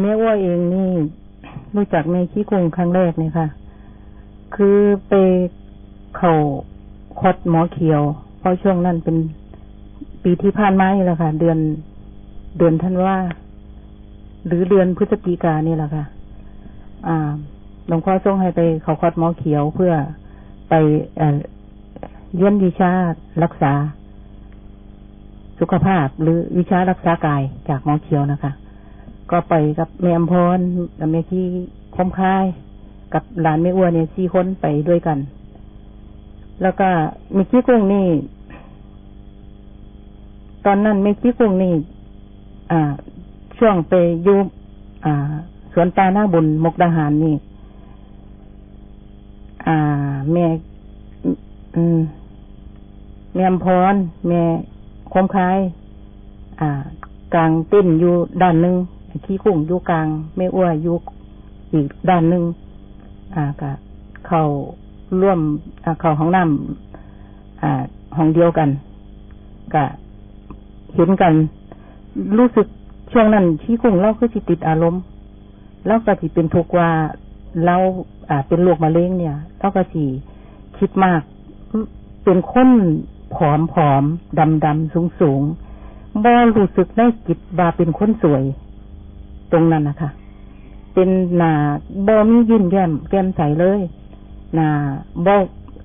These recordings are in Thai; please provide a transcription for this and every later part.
แม่ว่าเองนี่รู้จักแม่ขี้กุงครั้งแรกเนี่ยค่ะ คือไปเข่าคดหมอเขียว เพราะช่วงนั้นเป็นปีที่ผ่านมานี่แหละค่ะ เดือนเดือนท่านว่า หรือเดือนพฤศจิกานี่แหละค่ะ อ่าหลวงพ่อส่งให้ไปเขาคอดหมอเขียวเพื่อไปเอเยี่ยนวิชารักษา สุขภาพหรือวิชารักษากายจากหมอเขียวนะคะ ก็ไปกับแม่อมพรกับแม่ที่คมคาย กับหลานแม่อ้วนเนี่ยสี่คนไปด้วยกัน แล้วก็แม่ขี้กุ้งนี่ ตอนนั้นแม่ขี้กุ้งนี่ อ่า ช่วงไปอยู่อ่า สวนตาหน้าบุญมกดาหารนี่ อ่า แม่อืมแม่อมพรแม่คมคาย อ่ากลางติ้นอยู่ด้านหนึ่ง ขี้กุ้งอยู่กลางแม่อ้วนอยู่อีกด้านหนึ่งอ่าก็เข้าร่วมอ่าเข้าห้องน้ำอ่าห้องเดียวกันก็เห็นกัน รู้สึกช่วงนั้นขี้กุ้งเราคือสิติดอารมณ์เราก็สิเป็นทุกข์ว่าเราอ่า เป็นโรคมะเร็งเนี่ยเราก็สิคิดมาก เป็นคนผอมผอมดำดำสูงสูงบ่รู้สึกได้จิตว่าเป็นคนสวย ตรงนั้นนะคะเป็นหนาบ่มียิ้มแย้มแก้มใสเลยหนาบ่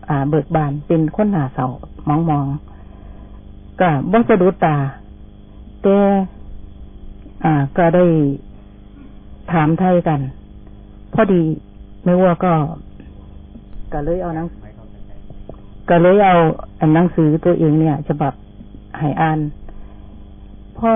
อ่า เบิกบานเป็นคนหนาเสามองมองก็บ่สะดุดตาแต่อ่า ก็ได้ถามไทยกัน พอดีไม่ว่าก็ ก็เลยเอาหนังก็เลยเอาอันหนังสือตัวเองเนี่ยฉบับให้อ่านพ่อ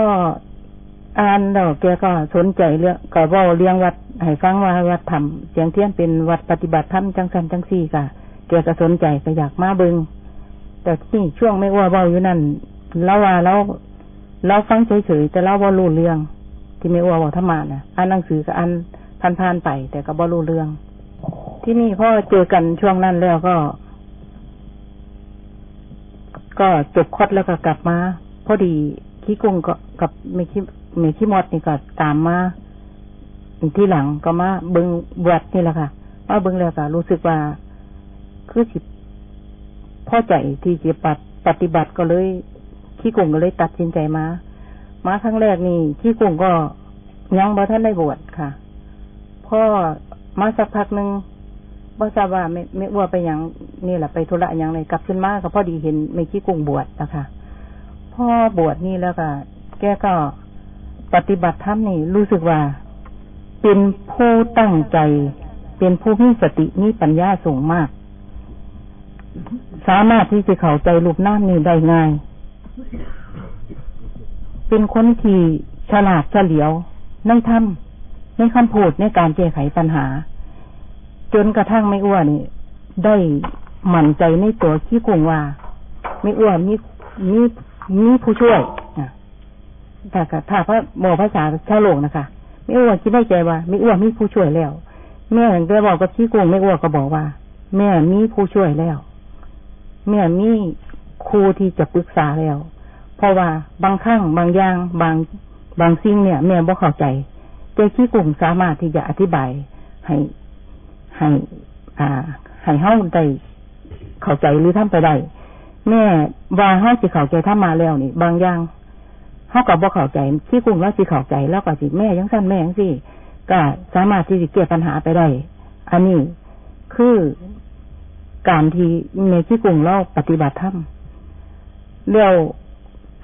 อ่านแล้วแกก็สนใจเรื่องก็ว้าเลี้ยงวัดให้ฟังว่าวัดธรรมเสียงเทียนเป็นวัดปฏิบัติธรรมจังสันจังซี่ค่ะแกก็สนใจก็อยากมาเบิงแต่ที่ช่วงไม่ว่าเว้าอยู่นั่นเราว่าเราเราฟังเฉยๆแต่เราบ่รู้เรื่อง ที่ไม่ว่าว้าธรรมะนะอ่านหนังสือก็อ่านผ่านๆไป แต่ก็บ่รู้เรื่อง ที่นี่พ่อเจอกันช่วงนั้นแล้วก็ ก็จบคดแล้วก็กลับมา พอดีขี้กุ้งก็กับเมขี้เมขี้มดนี่ก็ตามมาที่หลังก็มาเบิงบวชนี่แหละค่ะมาเบิงแล้วก็รู้สึกว่า คือสิพ่อใจที่จะปฏิบัติก็เลยขี้กุ้งก็เลยตัดสินใจมา มาครั้งแรกนี่ขี้กุ้งก็ยังบ่ท่านได้บวชค่ะพ่อมาสักพักหนึ่งบ่ทราบว่าไม่ไม่อ้วไปย่างนี่แหละไปธุระย่างไรกลับขึ้นมาก็พอดีเห็นไม่ขี้กุ้งบวชนะคะพ่อบวชนี่แล้วก็แกก็ ปฏิบัติธรรมนี่รู้สึกว่า เป็นผู้ตั้งใจ เป็นผู้มีสติมีปัญญาสูงมาก สามารถที่จะเข้าใจรูปน้ำนี้ได้ง่าย เป็นคนที่ฉลาดเฉลียวในธรรมในคำพูดในการแก้ไขปัญหา จนกระทั่งไม่อ้วนนี่ได้หมั่นใจในตัวขี้กุงว่า ไม่อ้วนมีมีมีผู้ช่วย ถ้าถ้าพระโมภาษาชาวโลกนะคะไม่อ้วนคิดได้ใจว่าไม่อ้วนมีผู้ช่วยแล้ว แม่ได้บอกกับชี้กุงไม่อ้วนก็บอกว่า แม่มีผู้ช่วยแล้ว แม่มีครูที่จะปรึกษาแล้ว เพราะว่าบางครั้งบางอย่างบางบางสิ่งเนี่ย แม่บ่เข้าใจแต่ขี้กุงสามารถที่จะอธิบายให้ให้ อ่าให้เฮาได้เข้าใจหรือทำไปได้แม่ว่าเฮาสิเข้าใจถ้ามาแล้วนี่ บางอย่าง เฮาก็บ่เข้าใจที่กุ้งแล้วสิเข้าใจ แล้วก็สิแม่ยังสั้นแม่ยังสิก็สามารถที่จะแก้ปัญหาไปได้ อันนี้คือการที่ในที่กุ้งเราปฏิบัติธรรมเรียว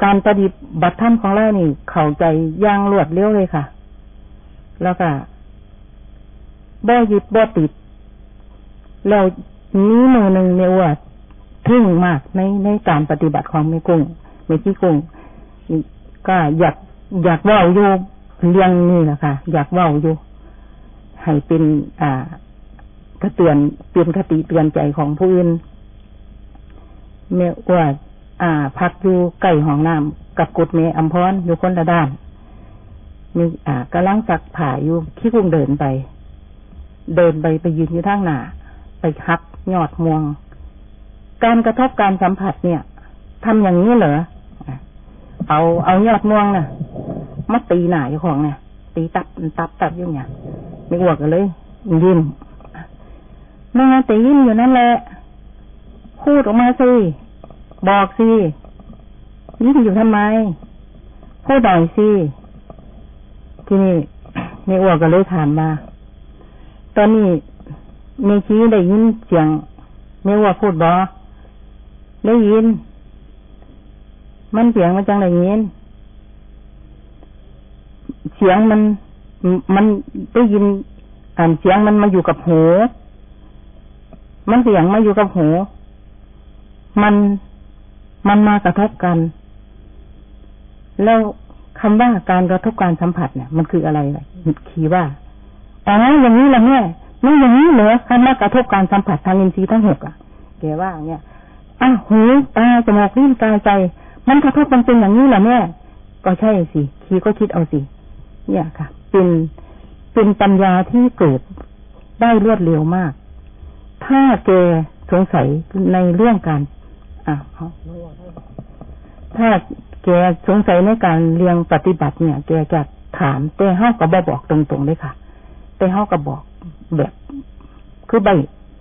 การปฏิบัติธรรมของเรานี่ เข้าใจย่างรวดเร็วเลยค่ะ แล้วก็บ่ยึดบ่ติดเรานี้มือหนึ่งเนี่ยว่าทึ่งมากในในการปฏิบัติของแม่กุ้งแม่ขี้กุ้ง ก็อยากอยากว่าอยู่เรื่องนี้แหละคะอยากว่าอยู่ให้เป็นอ่ากระเตือนเปลี่ยนคติเตือนใจของผู้อื่นเมื่อว่าอ่า พักอยู่ใกล้ห้องน้ำกับกุดเมอัมพรอยู่คนละด้านมีอ่ากำลังสักผ่าอยู่ขี้กุ้งเดินไป เดินไปไปยืนอยู่ทางหน้าไปฮักยอดม่วง การกระทบการสัมผัสเนี่ยทำอย่างนี้เหรอ เอาเอายอดม่วงนะ่ะมาตีหนาอยู่ของเนี่ยตีตับตับตับยู่งเนี่ยไม่อวกกันเลยยิ้มแม่แต่ยิ้มอยู่นั่นแหละพูดออกมาสิบอกสิยิ้มอยู่ทำไมพูดหน่อยสิที่นี่ไม่อวกก็เลยถามมาตอนนี้เมชี้ได้ยินเสียงไม่อ้วกพูดบอได้ยิน มันเสียงมันจังได้ยเสียงมันมันได้ยินอ่านเสียงมันมาอยู่กับหูมันเสียงมาอยู่กับหูมันมันมากระทบกัน แล้วคำว่าการกระทบการสัมผัสเนี่ย มันคืออะไรคีว่าอ๋ออย่างนี้ละแม่ไม่อย่างนี้เหรอคำว่ากระทบการสัมผัสทางอินทรีย์ทั้งหกอะแกว่าเนี่ยอะหูตาจมูกลิ้นกายใจ มันกระทบมันเป็นอย่างนี้แหละแม่ ก็ใช่สิคีก็คิดเอาสิ เนี่ยค่ะ เป็นเป็นปัญญาที่เกิดได้รวดเร็วมาก ถ้าแกสงสัยในเรื่องการอ่าถ้าแกสงสัยในการเรียงปฏิบัติเนี่ย แกจะถามแต่ห้าก็บบอกตรงๆเลยค่ะ แต่ห้าก็บอกแบบ คือใบ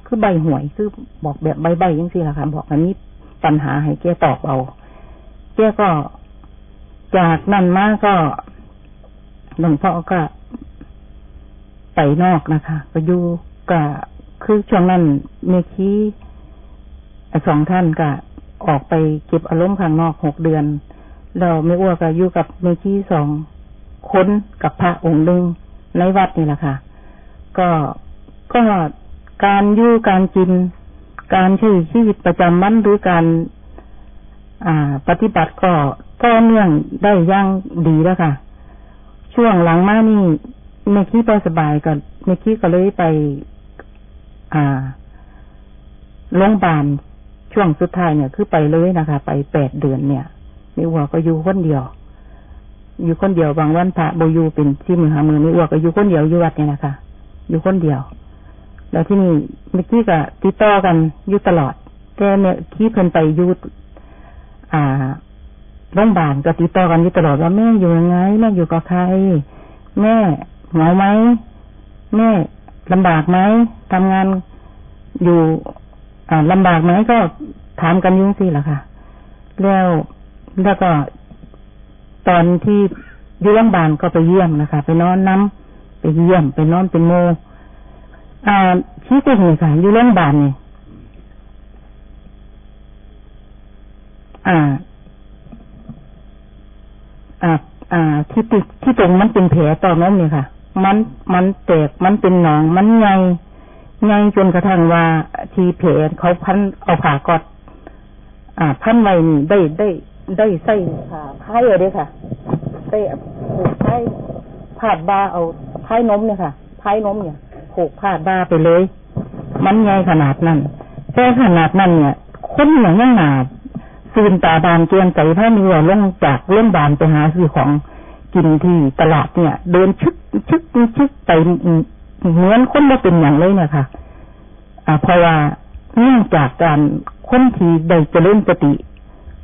คือใบหวย คือบอกแบบใบใบยังสิล่ะค่ะ บอกอันนี้ปัญหาให้แกตอบเอา แกก็ จากนั้นมาก็หลวงพ่อก็ไปนอกนะคะก็อยู่ก็คือช่วงนั้นเมคีสองท่านก็ออกไปเก็บอารมณ์ข้างนอกหกเดือนเราไม่อ้วกก็อยู่กับเมคีสองคนกับพระองค์หนึ่งในวัดนี่แหละค่ะ ก็ก็การอยู่การกิน การใช้ชีวิตประจำวันหรือการ อ่า ปฏิบัติก็ก็เนื่องได้ย่างดีแล้วค่ะ ช่วงหลังมานี่เมคีไปสบายกันเมคีก็เลยไป อ่าโรงพยาบาลช่วงสุดท้ายเนี่ย คือไปเลยนะคะ ไปแปดเดือนเนี่ยนี่วัวก็อยู่คนเดียว อยู่คนเดียวบางวันพระโบยูเป็นที่มือหามือนี่วัวก็อยู่คนเดียวอยู่วัดเนี่ยนะคะ อยู่คนเดียว แล้วที่นี่เมื่อกี้ก็ติดต่อกันอยู่ตลอดแต่เนี่ยคีเพิ่นไปอยู่ อ่าโรงพยาบาลก็ติดต่อกันอยู่ตลอดว่าแม่อยู่ยังไง แม่อยู่กับใคร แม่เหงาไหมแม่ลำบากไหมทำงานอยู่ อ่าลำบากไหมก็ถามกันยุ่งสิล่ะค่ะ แล้วแล้วก็ตอนที่อยู่โรงพยาบาลก็ไปเยี่ยมนะคะ ไปนอนน้ำไปเยี่ยม ไปนอนเป็นโมอ่าชี้ตัวเหตุค่ะอยู่โรงพยาบาลนี่ย อ่า อ่า อ่า ที่ติดที่ตรงมันเป็นแผลตอนนั้นเนี่ยค่ะ มันมันแตกมันเป็นหนอง มันไงไงจนกระทั่งว่า ทีแผลเขาพันเอาผ่ากอดอ่า พันไว้นี่ได้ได้ได้ใส่ผ่าพายเลยค่ะได้ผูกพายผาดบาเอาพายนมเนี่ยค่ะพายนมเนี่ยผูกผาดบาไปเลย มันไงขนาดนั้นแต่ขนาดนั้นเนี่ยคนอย่างยังหนา ซื้นตาบานเกียนใจพระมีว่าลงจากเล่นบานไปหาซื้อของกินที่ตลาดเนี่ย เดินชึกชึกชึกไปเหมือนคนไม่เป็นอย่างเลยเนี่ยค่ะอ่าเพราะว่าเนื่องจากการคนที่ได้จะเล่นสติ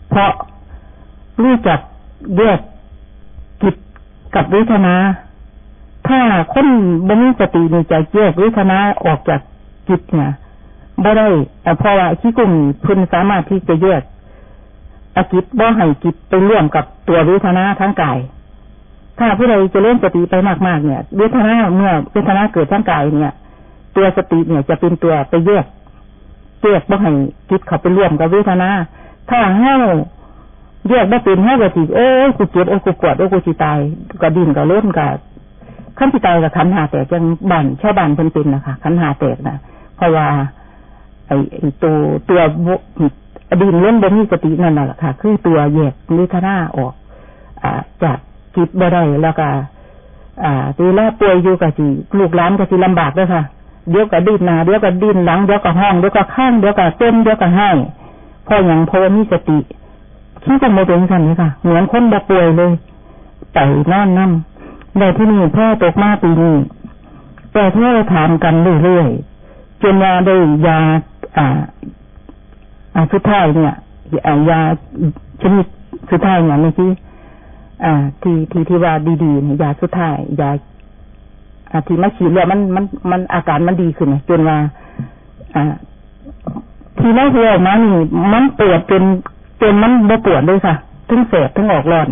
เพราะรู้จักแยกจิตกับวิทนา ถ้าคนบมีสตินี่จแยกวิทนาออกจากจิตเนี่ยบ่ได้แต่เพราะว่าขี้กุ้งพึนสามารถที่จะแยก อกิจบ่ให้จิตไปร่วมกับตัวเวทนาทั้งกาย ถ้าผู้ใดจะเล่นสติไปมากๆเนี่ยเวทนาเมื่อเวทนาเกิดทั้งกายเนี่ย ตัวสติเนี่ยจะเป็นตัวไปแยกแยกบ่ให้จิตเขาไปร่วมกับเวทนา ถ้าให้แยกได้เป็นให้กติเอ้กูเจ็บโอ้กูปวดโอ้กูสิตายก็ดินก็เล่นก็ขั้นสิตายกับขันหาแตกจังบันชาวบ้านเป็นเป็นนะคะขันหาแตกนะเพราะว่าไอ้ตัวตัว อดีตเล่นบนมีสตินั่นแหละค่ะ คือตัวแยกนิทนาออกอ่าจากจิตบ่ได้แล้วก็อ่าตีแลป่วยอยู่กับสิลูกหลานกับสิลำบากด้วยค่ะเดี๋ยวก็ดิ้นหนาเดี๋ยวก็ดิ้นหลังเดี๋ยวก็ห้องเดี๋ยวก็ข้างเดี๋ยวก็เต้นเดี๋ยวก็ให้พออย่างพอมีสติคิดจะมาเป็นสันนี้ค่ะ เหมือนคนบ่ป่วยเลยไต่นอนนั่งในที่นี่พ่อตกมาปีนี้แต่ที่เราถามกันเรื่อยๆจนยาได้ยาอ่า อาสุดท้ายเนี่ยยาชนิดสุดท้ายเนี่ยเมื่อกี้อ่า ที่ที่ที่ว่าดีๆเนี่ยยาสุดท้ายยาอาที่มาฉีดแล้วมันมันมันอาการมันดีขึ้นจนว่า อ่า ที่แรกที่ออกมานี่มันปวดจนจนมันบ่ปวดเลยค่ะทั้งเสบทั้งออกร้อน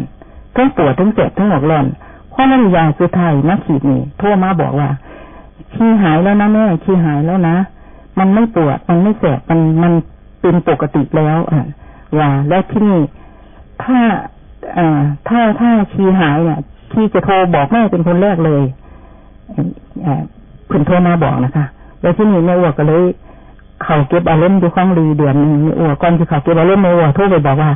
ทั้งปวดทั้งเสบทั้งออกร้อนเพราะนั้นยาสุดท้ายมาฉีดนี่โทรมาบอกว่าขี้หายแล้วนะแม่ขี้หายแล้วนะมันไม่ปวดมันไม่แสบมันมัน เป็นปกติแล้วอ่าว่าแล้วที่นี่ถ้าอ่าถ้าถ้าชีหายเนี่ยชีจะโทรบอกแม่เป็นคนแรกเลยเพื่อนโทรมาบอกนะคะ แล้วที่นี่แม่อ้วกก็เลยเขาเก็บอารมณ์ดูข้องรีเดือนนึ่งแม่อ้วกก่อนที่เขาเก็บอารมณ์แม่อ้วกโทรไปบอกว่า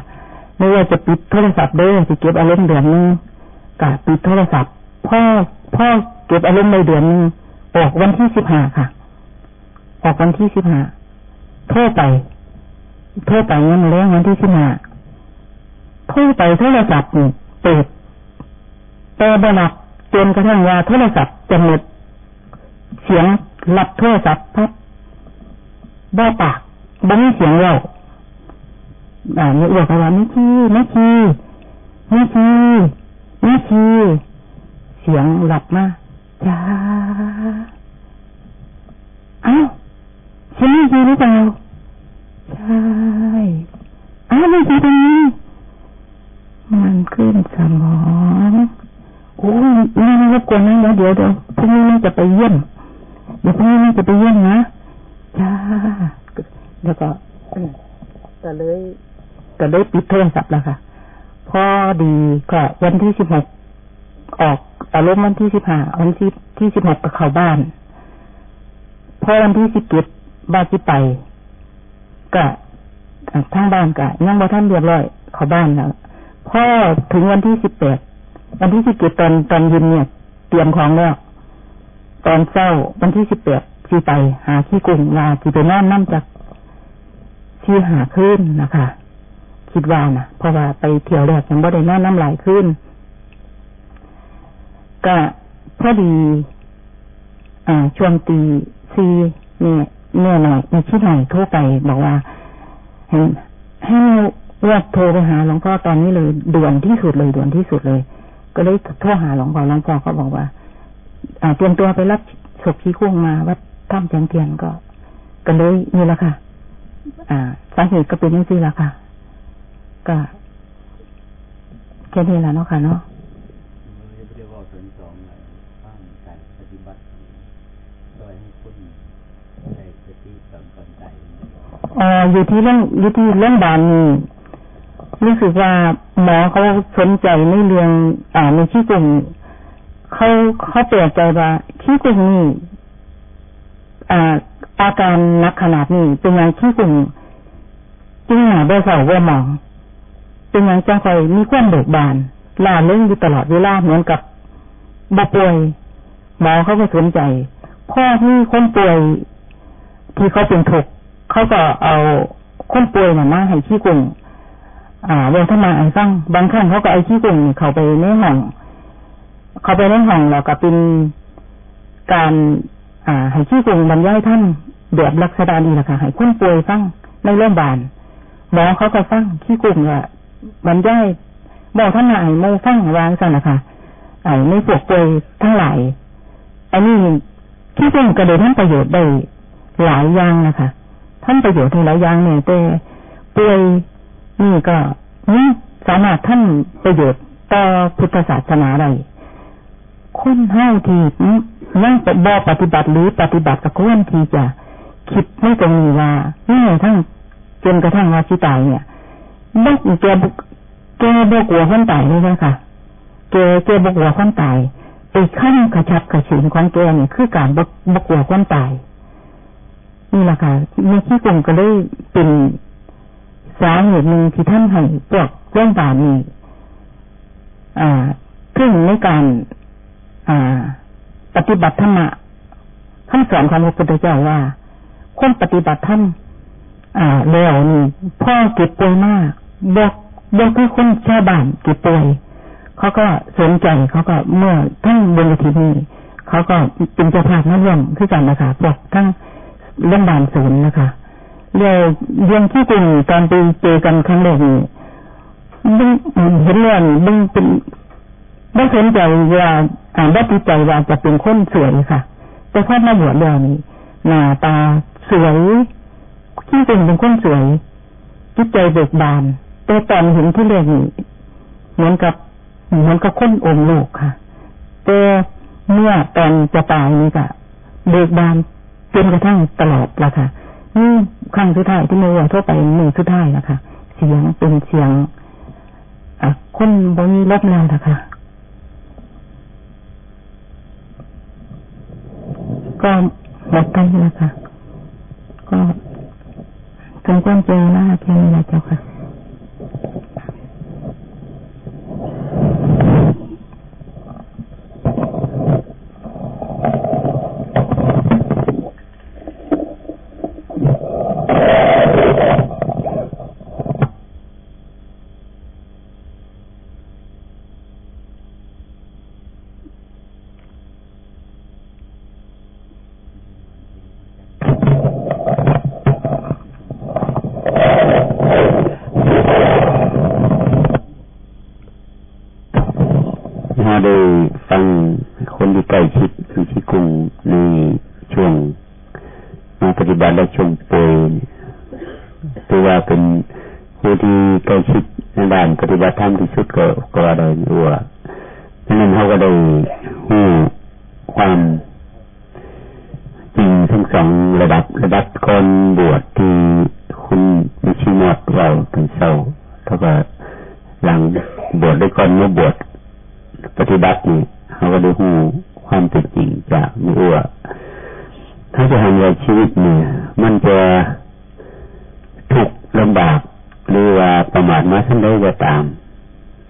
แม่อ้วกจะปิดโทรศัพท์เด้อจะเก็บอารมณ์เดือนนึงกะปิดโทรศัพท์พ่อพ่อเก็บอารมณ์ในเดือนนึงออกวันที่สิบห้าค่ะ ออกวันที่สิบห้าโทรไป โทรไปเงี้ยมันเลี้ยงวันที่สิบห้าโทรไปโทรศัพท์เปิดแต่บหลับจนกระทั่งว่าโทรศัพท์จะหมดเสียงรับโทรศัพท์พับบ้าปากบ้าเสียงเราอ่าเนี่ยบอกว่าไม่ชีไม่ชีไม่ชีไม่ชีเสียงหลับมาจ้าอ้าวฉันไม่ชีหรือเปล่า ใช่อ้าวไม่ชีตรงนี้มันขึ้นสมองโอ้ยนี่รบกวนนะเดี๋ยวเดี๋ยวพรุ่งนี้จะไปเยี่ยมเดี๋ยวพรุ่งนี้จะไปเยี่ยมนะจ้าแล้วก็ก็เลยก็เลยปิดโทรศัพท์แล้วค่ะ พอดีก็วันที่สิบหกออกอารมณ์วันที่สิบห้าวันที่ที่สิบหกก็เข้าบ้าน พอวันที่สิบเจ็ดบ้านที่ไป ก็ทางบ้านก็ยังบ่ท่านเรียบร้อยเขาบ้านแล้วพ่อถึงวันที่สิบแปดวันที่สิบเจ็ดตอนตอนเย็นเนี่ย เตรียมของแล้วตอนเช้าวันที่สิบแปดที่ไป หาขี้กุ้งลาที่ไปนอนน้ำจากที่หาขึ้นนะคะคิดว่านะเพราะว่าไปเที่ยวแรกยังบ่ได้นอนน้ำลายขึ้น ก็พอดี อ่าช่วงตีซีเนี่ย เนี่ยหน่อยในชิดหน่อยโทรไปบอกว่าให้ให้ว่าโทรไปหาหลวงพ่อตอนนี้เลยด่วนที่สุดเลยด่วนที่สุดเลย ก็เลยโทรหาหลวงพ่อหลวงพ่อเขาบอกว่าอ่าเตรียมตัวไปรับศพพี่คุ้งมาวัดถ้ำแจงเทียนก็ ก็เลยนี่แหละค่ะ อ่าสาเหตุก็เป็นอย่างนี้แหละค่ะ ก็แค่นี้แหละเนาะค่ะเนาะ อ๋ออยู่ที่เรื่องอยู่ที่เรื่องบานนี่รู้สึกว่าหมอเขาสนใจในเรื่องอ่าในที่กลุ่มเขาเขาเปลี่ยนใจว่าที่กลุ่มนี้อ่าอาการนักขนาดนี้เป็นอย่างที่กลุ่มจึงหาได้สาวว่าหมองเป็นอย่างจังคอยมีความเบิกบานลาเล่งอยู่ตลอดเวลาเหมือนกับบป่วยหมอเขาก็สนใจพ่อที่คนป่วยที่เขาเป็นทุกข์ เขาก็เอาคนป่วยน่ะมาให้ขี้กุ่งอ่าเรื่องธรรมาไอ้ฟังบางครั้งเขาก็ไอ้ขี้กุ่งเขาไปในห้อง เขาไปในห้องแล้วก็เป็นการ อ่าให้ขี้กุ่งบรรยายท่านแบบลักษณะนี้แหละค่ะให้คนป่วยฟังในโรงพยาบาลหมอเขาก็ฟังขี้กุ่งอะบรรยายบอกท่านนายโมฟังวางสั่นนะคะไอ้ไม่ปวดป่วยทั้งหลายอันนี้ขี้กุ่งก็เลยท่านประโยชน์ได้หลายอย่างนะคะ ท่านประโยชน์หลายอย่างเนี่ยแต่ป่วยนี่ก็นี่สามารถท่านประโยชน์ต่อพุทธศาสนาได้คนเฮาที่ยังบอปฏิบัติหรือปฏิบัติกับคนที่จะคิดไม่ตรงนี้ว่านี่ทั้งจนกระทั่งว่าชิตายเนี่ยบุกแกบุกแกบกลัวคนตายเลยนะคะแกแกบกลัวคนตายไปขั้นกระชับกระฉินของแกเนี่ยคือการบกบกลัวคนตาย นี่แหละค่ะในที่กลุ่มก็เลยเป็นสาเหตุหนึ่งที่ท่านให้พวกเรื่องบานี้อ่าขึ้นในการ อ่า ปฏิบัติธรรมะคำสอนของพระพุทธเจ้าว่าคนปฏิบัติธรรมอ่า แล้วนี่พ่อเก็บป่วยมากบอกบอกให้คนชาวบ้านเก็บป่วยเขาก็สนใจเขาก็เมื่อทั้งบนทีนี้เขาก็เป็นเจ้าภาพมาร่วมคือกันนะคะพวกทั้ง เรื่องบานศูนย์นะคะเรื่องเรื่องที่เป็นตอนไปเจอกันครั้งแรกนี่บึ้งเห็นเรื่องบึ้งเป็นไม่สนใจว่าอ่านได้ติดใจว่าจะเป็นคนสวยค่ะ แต่พอมาบวชแล้วนี่หน้าตาสวยที่เป็นเป็นคนสวยจิตใจเบิกบาน แต่ตอนเห็นที่เรื่องนี้เหมือนกับเหมือนกับคนอมลูกค่ะ แต่เมื่อตอนจะตายนี่ก็เบิกบาน จนกระทั่งตลอดละค่ะนี่ครั้งสุดท้ายที่มื่อทั่วไปมือสุดท้ายนะคะเสียงเป็นเสียงอคนบนลบแล้วนะคะก็หมดไปแล้วค่ะ ก็สมควรเจอหน้าแค่นี้แหละเจ้าค่ะ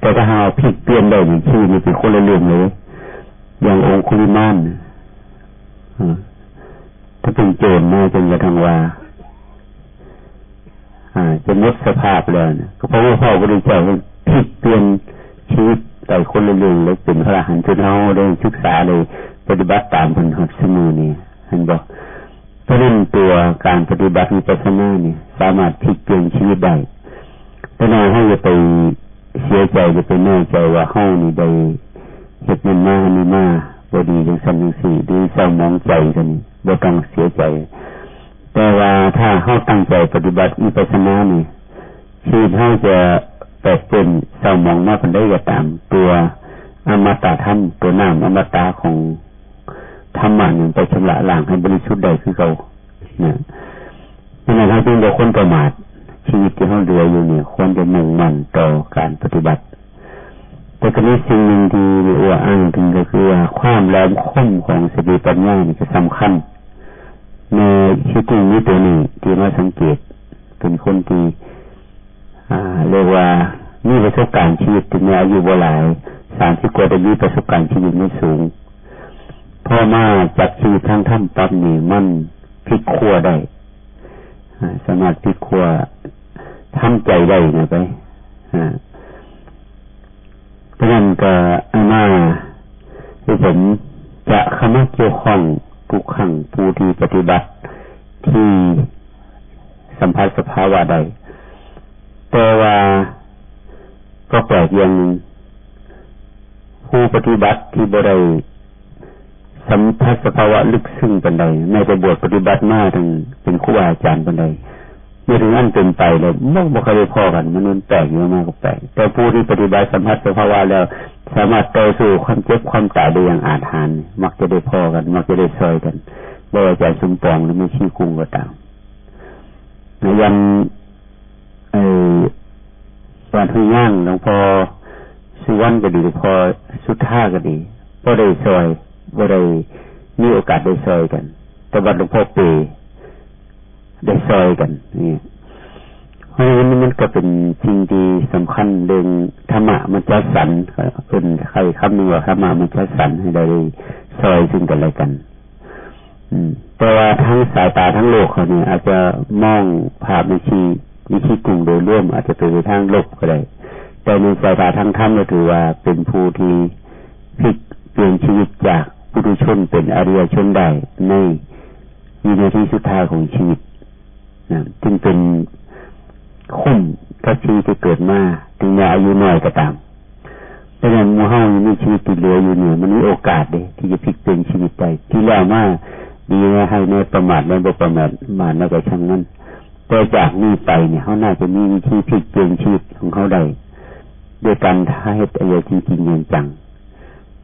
แต่ถ้าหาผิดเปลี่ยนได้นี่ชื่อนี่เป็นคนละเรื่องเลยอย่างองคุลิมานถ้าเป็นโจรมาจนกระทั่งว่าจะลดสภาพแล้วก็เพราะว่าพ่อพระเจ้าพลิดเปลี่ยนชีวิตแต่คนละเรื่องเลยเป็นพระหันต์จนเราได้ศึกษาเลยปฏิบัติตามคนหัดสมุนี่เห็นบอกเพราะนั่นตัวการปฏิบัติวิปัาเนี่ยสามารถพลิกเปลี่ยนชีวิตได้แต่เราให้ไป เสียใจจะไปแน่ใจว่าเฮานี่ได้เห็ดนั่นมานี่มาบ่ดีจังซั่นุสีดีเศร้ามองใจกันบ่ต้องเสียใจ แต่ว่าถ้าเฮาตั้งใจปฏิบัติวิปัสนานี่ชีวิตเฮาจะแปดเป็นเศร้ามองมากันได้ก็ตามตัวอมตะท่านตัวน้ำอมตะของธรรมะนี่ไปชำระล้างให้บริสุทธิ์ได้คือเราเนี่ยนั่นแหละครับจึงบ่คนประมาท ชีวิตที่เขาเหลืออยู่นี่ควรจะมุ่งมั่นต่อการปฏิบัติ แต่กรณีสิ่งหนึ่งที่อัวอ้างถึงก็คือว่าความแหลมคมของสติปัญญาเนี่ก็สำคัญ ในชีวิตนี้ตัวนี้ที่มาสังเกต เป็นคนที่เรียกว่ามีประสบการณ์ชีวิตที่มีอายุบ่หลายสามที่กว่าจะมีประสบการณ์ชีวิตไม่สูงพ่อมาจากชีวิตทางถ้ำปั๊บนี่มันพลิกขั้วได้ สามารธิครัวทำใจได้นะไปเพราะนั้นก็อมาที่ผมจะคำเกี่ยวข้องผู้ขังผู้ที่ปฏิบัติที่สัมผัสสภาวะใด แต่ว่าก็แปลกอย่างหนึ่งผู้ปฏิบัติที่บริ สัมผัสสภาวะลึกซึ้งปันใดแม่จะบวชปฏิบัติมาทั้งเป็นครูอาจารย์ปันใดไม่ถึงอันเติมไปเลยมันบ่เคยพ่อกัน มันมันแตกเยอะมากก็แตกแต่ผู้ที่ปฏิบัติสัมผัสสภาวะแล้ว สามารถต่สู่ความเจ็บความตายได้อย่างอาจหานมักจะได้พ่อกัน มักจะได้ซอยกันโดยอาจารย์สมปองหรือไม่ชี้กุ้งก็ตามในยันไอ้วันทุ่งย่างหลวงพ่อสุวรรณก็ดีหลวงพ่อสุท่าก็ดีก็ได้ซอย บ่ได้มีโอกาสได้ซอยกัน แต่วันหลวงพ่อเปได้ซอยกันนี่เพราะฉะนั้นมันก็เป็นจริงดีสำคัญเรื่องธรรมะมันจะสันเป็นใครคำหนึ่งว่าธรรมะมันจะสันให้ได้ซอยซึ่งกันและกัน อืม แต่ว่าทั้งสายตาทั้งโลกเขาเนี่ยอาจจะมองภาพวิธีวิธีกลุ่มโดยร่วม อาจจะเป็นทางลบก็ได้แต่ในสายตาทั้งท่านก็ถือว่าเป็นผู้ที่พิก เปลี่ยนชีวิตจากผู้ดูชนเป็นอริยชนได้ในวินาทีสุดท้ายของชีวิตนะจึงเป็นคุ้มถ้าชีวิตที่เกิดมาถึงแม้อายุน้อยก็ตามดังนั้นมูเฮายังมีชีวิตติดเหลืออยู่เนี่ยมันมีโอกาสเลยที่จะพลิกเปลี่ยนชีวิตไปที่แล้วมาดีนะให้ในประมาทในบ่ประมาทมาในกระชังนั้นแต่จากนี้ไปเนี่ยเขาน่าจะมีวิธีพลิกเปลี่ยนชีวิตของเขาได้ด้วยการท้าให้อายจริงจริงจัง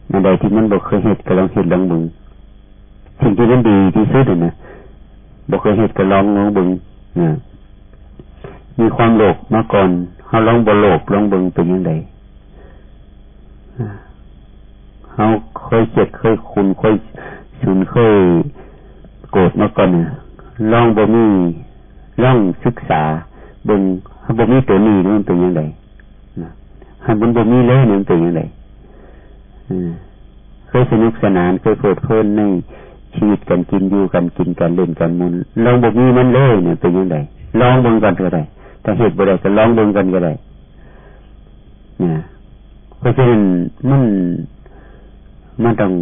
ในใดที่มันบอกเคยเหตุก็ลองเหตุลองบึงสิ่งที่มันดีที่สุดนะบอกเคยเหตุก็ลองลองบึงนะมีความโลภมาก่อนเขาลองบ่โลภลองบึงเป็นยังไงเขาเคยเจ็บเคยคุณเคยสุนเคยโกรธมาก่อนลองบ่มีลองศึกษาบึงเขาบ่มีตัวนี้มันเป็นยังไงให้มันบ่มีเลยมันเป็นยังไง เคยสนุกสนานเคยโผดเพลินในชีวิตกันกินอยู่กันกินกันเล่นกันมุนลองบ่มีมันเลยเนี่ยเป็นยังไงลองบงกันก็ได้แต่เหตุบ่ได้ก็ลองบงกันก็ได้เนี่ยเพราะฉะนั้นมันมันต้อง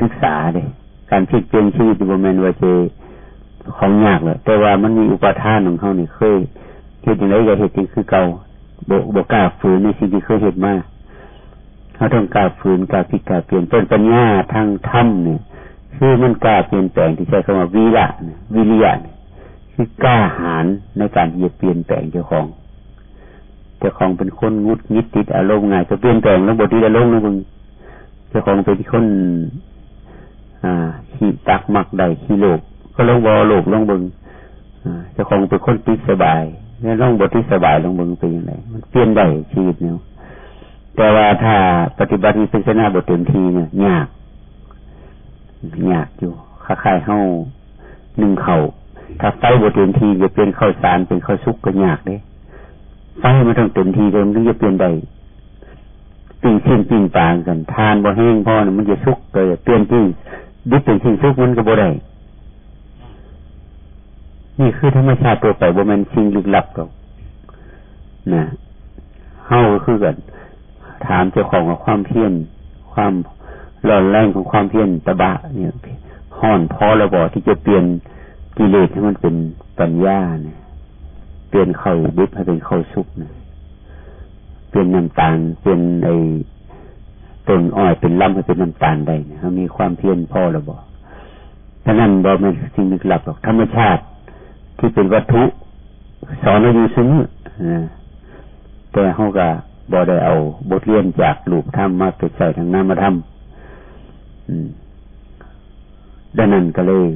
ศึกษาเด้การพลิกเปลี่ยนชีวิตบ่แม่นว่าจะของยากเลยแต่ว่ามันมีอุปทานของเขานี่เคยเหตุอย่างไรก็เหตุที่คือเก่าบกบกล้าฝืนในสิ่งที่เคยเห็นมา เขาต้องกล้าฝืนกล้าพิกล้าเปลี่ยนเป็นปัญญาทางธรรมเนี่ยคือมันกล้าเปลี่ยนแปลงที่ใช้คำว่าวิระวิริยะคือกล้าหาญในการที่จะเปลี่ยนแปลงเจ้าของเจ้าของเป็นคนงุดงิดติดอารมณ์ไงจะเปลี่ยนแปลงแล้วบทที่อารมณ์นะมึงเจ้าของเป็นคนอ่าขี้ตักมักได้ขี้โลกก็ลงบอโลกลงบึงเจ้าของเป็นคนติดสบายเนี่ยลองบทที่สบายลงบึงเป็นยังไงมันเปลี่ยนได้ชีวิตเนี่ย แต่ว่าถ้าปฏิบัติเป็นชนะบทเต็มทีเนี่ยยากยากอยู่ค้าขายเฮ้าหนึ่งเขาถ้าไฟบทเต็มทีจะเป็นข้าวสารเป็นข้าวซุกก็ยากเลยไฟมันต้องเต็มทีเลยมันจะเปลี่ยนได้ปิ่งชิ้นปิ่งปางกันทานบ่แห้งพอมันจะซุกเลยเปลี่ยนที่ดิบเป็นชิ้นซุกมันก็บ่ได้นี่คือธรรมชาติตัวไปบ่มันสิ่งลึกลับหรอกนะเฮาคือกัน ถามเจ้าของกับความเพียรความร้อนแรงของความเพียรตะบะ เนี่ยห่อนพอระบอที่จะเปลี่ยนกิเลสให้มันเป็นปัญญาเนี่ย เปลี่ยนเข้าดิบให้เป็นเข้าสุกเนี่ยเปลี่ยนน้ำตาลเปลี่ยนไอ้ต้นอ้อยเป็นลำให้เป็นน้ำตาลได้เนี่ยมีความเพียรพอระบอฉะนั้นบอมันสิ่งลึกลับหรอกธรรมชาติที่เป็นวัตถุสอนเราอยู่ซึ่งแต่เขาก็ บอได้เอาบทเรียนจากหลูกธรรมมาไปใส่ทางน้ำมาทำดังนั้นก็เลย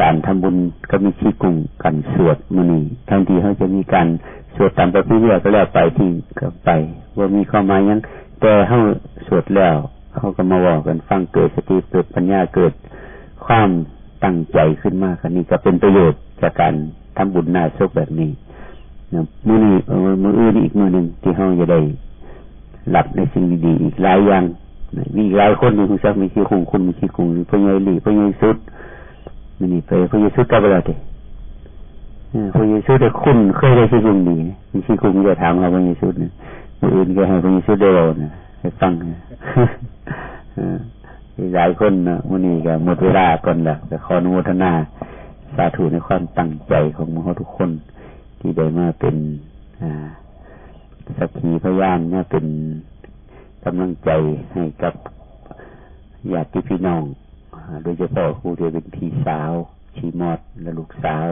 การทำบุญก็มีชีกุ่งกันสวดมือนีทั้งที่เขาจะมีการสวดตามประเพณีก็แล้วไปที่ก็ไปว่ามีความหมายยัง แต่เขาสวดแล้วเขาก็มาบอกกันฟังเกิดสติเกิดปัญญาเกิดความตั้งใจขึ้นมากคันนี้ก็เป็นประโยชน์จากการทำบุญหน้าโชคแบบนี้ นะมือนี้มืออื่นอีกมือหนึ่งที่ห้องจะได้หลับในสิ่งดีๆอีกหลายอย่างมีหลายคนมีคุณซักมีชีคงคุณมีชีคงพญายหลีพญายสุดมันนี่ไปพญายสุดกับอะไรเถอะพญายสุดได้คุณเคยได้ชีคงดีมีชีคงจะถามเราพญายสุดเนี่ยมืออื่นก็ให้พญายสุดได้เรานะให้ฟังหลายคนนะวันนี้ก็หมดเวลาก่อนละแต่ขออนุโมทนาสาธุในความตั้งใจของมเราทุกคน ที่ได้มาเป็นสักขีพยานเนี่ยเป็นกำลังใจให้กับญาติพี่น้อง โดยเฉพาะครูเดียเป็นพี่สาวชีมอดและลูกสาว